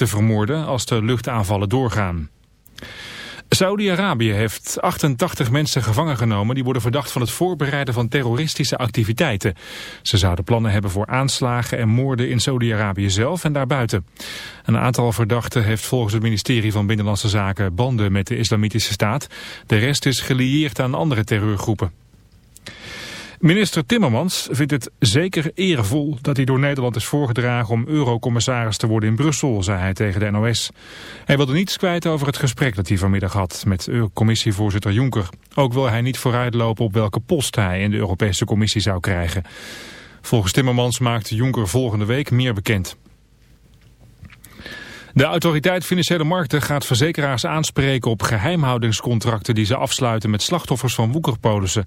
te vermoorden als de luchtaanvallen doorgaan. Saudi-Arabië heeft 88 mensen gevangen genomen die worden verdacht van het voorbereiden van terroristische activiteiten. Ze zouden plannen hebben voor aanslagen en moorden in Saudi-Arabië zelf en daarbuiten. Een aantal verdachten heeft volgens het ministerie van Binnenlandse Zaken banden met de islamitische staat. De rest is gelieerd aan andere terreurgroepen. Minister Timmermans vindt het zeker eervol dat hij door Nederland is voorgedragen om eurocommissaris te worden in Brussel, zei hij tegen de NOS. Hij wilde niets kwijt over het gesprek dat hij vanmiddag had met commissievoorzitter Juncker. Ook wil hij niet vooruitlopen op welke post hij in de Europese Commissie zou krijgen. Volgens Timmermans maakt Juncker volgende week meer bekend. De autoriteit Financiële Markten gaat verzekeraars aanspreken op geheimhoudingscontracten die ze afsluiten met slachtoffers van woekerpolissen.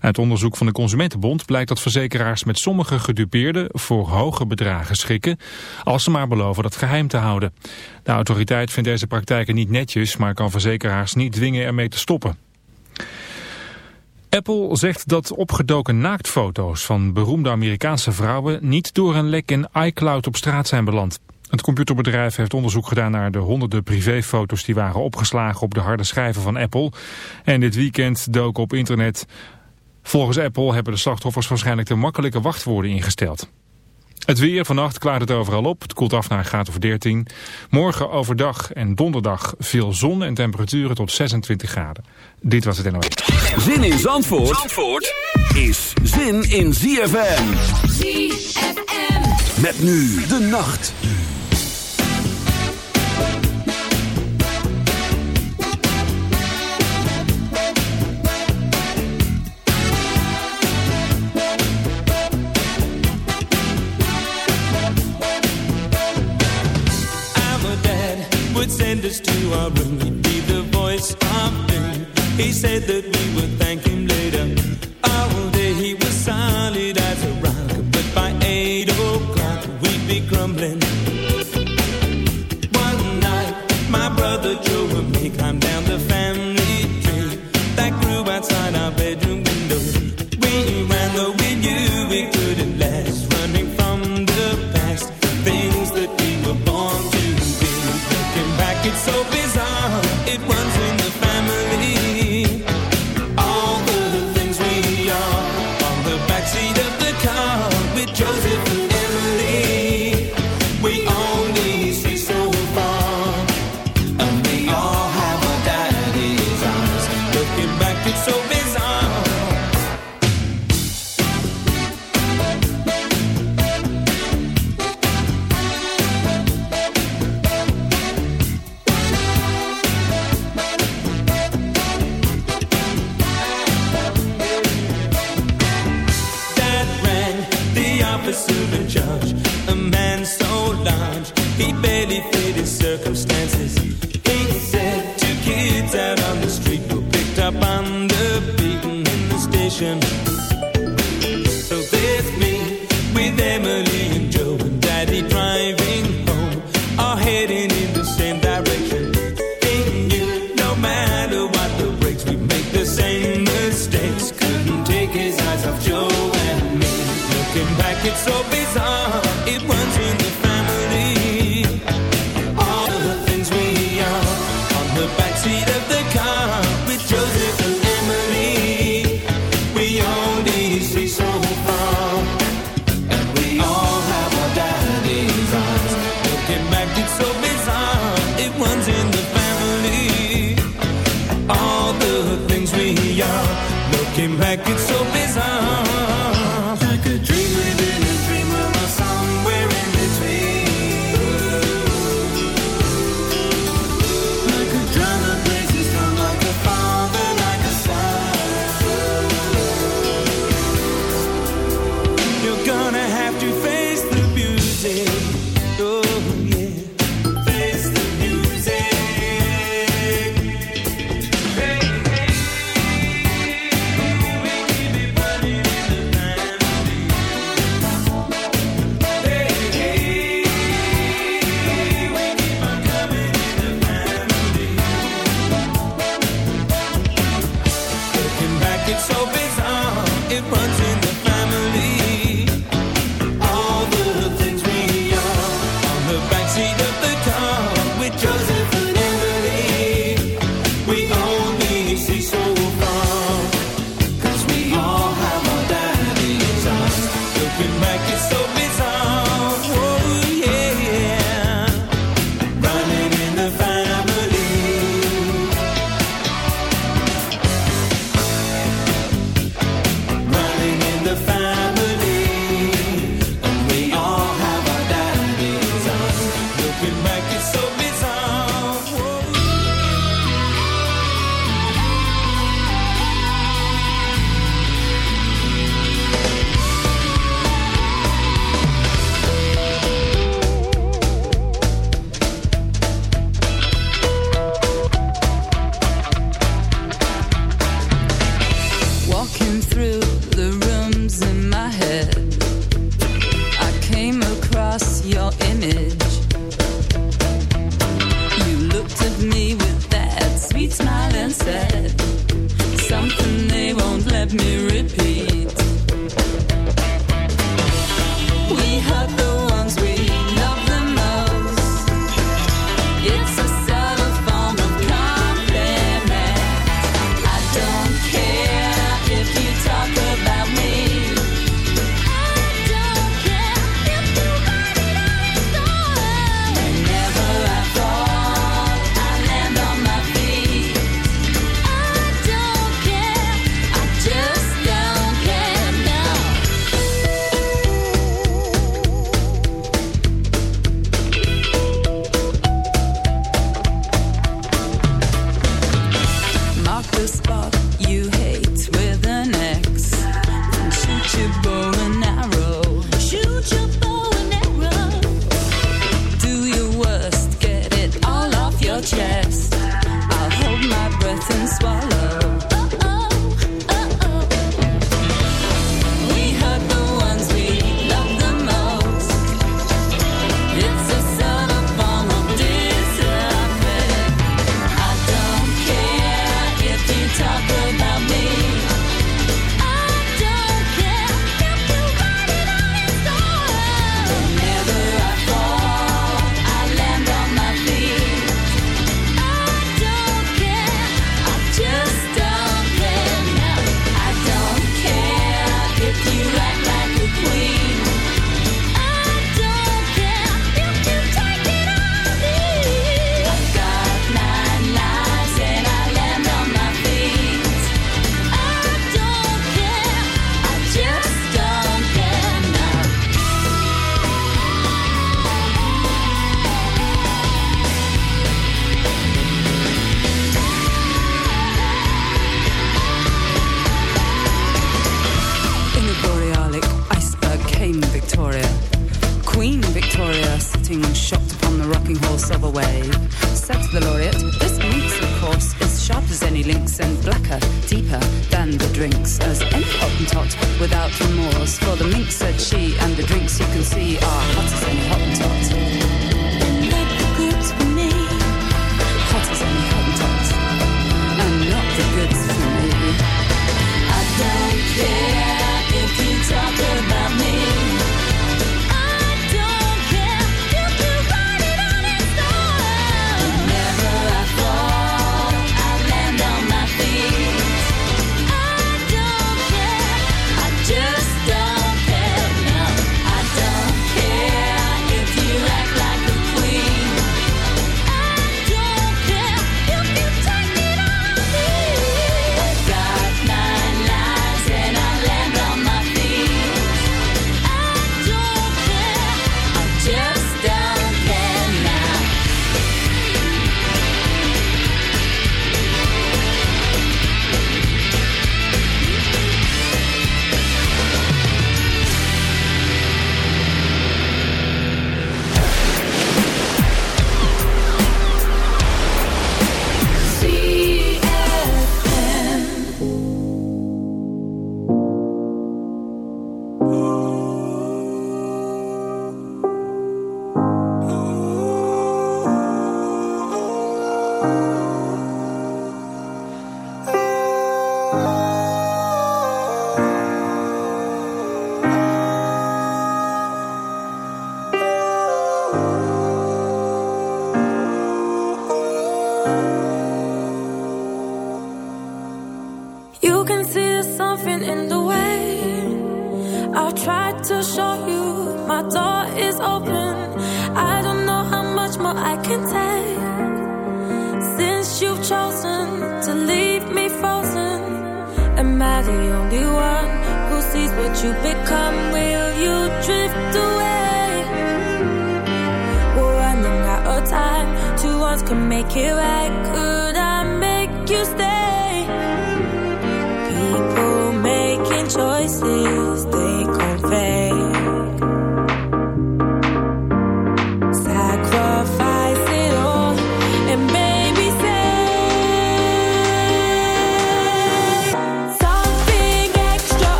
Uit onderzoek van de Consumentenbond blijkt dat verzekeraars met sommige gedupeerden voor hoge bedragen schikken als ze maar beloven dat geheim te houden. De autoriteit vindt deze praktijken niet netjes, maar kan verzekeraars niet dwingen ermee te stoppen. Apple zegt dat opgedoken naaktfoto's van beroemde Amerikaanse vrouwen niet door een lek in iCloud op straat zijn beland. Het computerbedrijf heeft onderzoek gedaan naar de honderden privéfoto's die waren opgeslagen op de harde schijven van Apple. En dit weekend dook op internet. Volgens Apple hebben de slachtoffers waarschijnlijk te makkelijke wachtwoorden ingesteld. Het weer, vannacht klaart het overal op. Het koelt af naar een graad of 13. Morgen overdag en donderdag veel zon en temperaturen tot 26 graden. Dit was het NOS. Zin in Zandvoort, Zandvoort is zin in ZFM. ZFM. Met nu de nacht. Send to room. He'd be the voice of doom. He said that we would thank him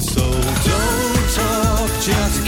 So don't talk, just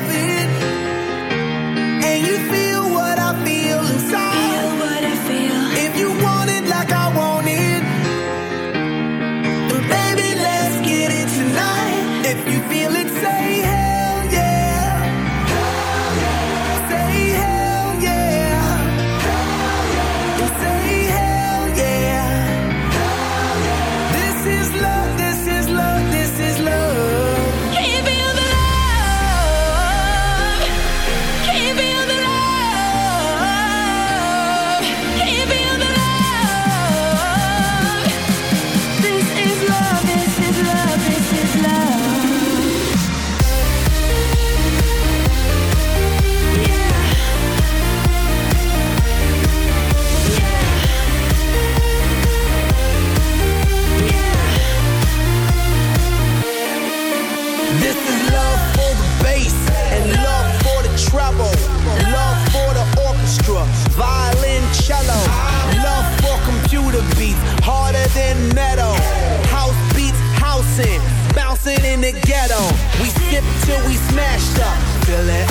ghetto. We sip till we smashed up. Feel it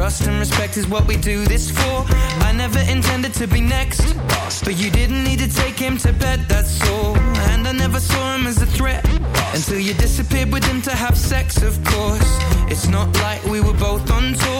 Trust and respect is what we do this for. I never intended to be next, but you didn't need to take him to bed, that's all. And I never saw him as a threat until you disappeared with him to have sex, of course. It's not like we were both on tour.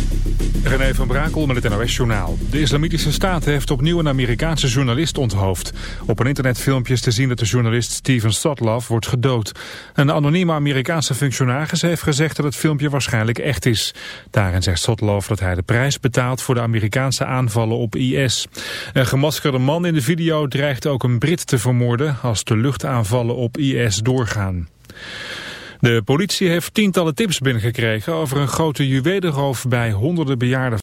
René van Brakel met het NOS-journaal. De Islamitische Staat heeft opnieuw een Amerikaanse journalist onthoofd. Op een internetfilmpje is te zien dat de journalist Steven Sotloff wordt gedood. Een anonieme Amerikaanse functionaris heeft gezegd dat het filmpje waarschijnlijk echt is. Daarin zegt Sotloff dat hij de prijs betaalt voor de Amerikaanse aanvallen op IS. Een gemaskerde man in de video dreigt ook een Brit te vermoorden als de luchtaanvallen op IS doorgaan. De politie heeft tientallen tips binnengekregen over een grote juwelenroof bij honderden bejaarden.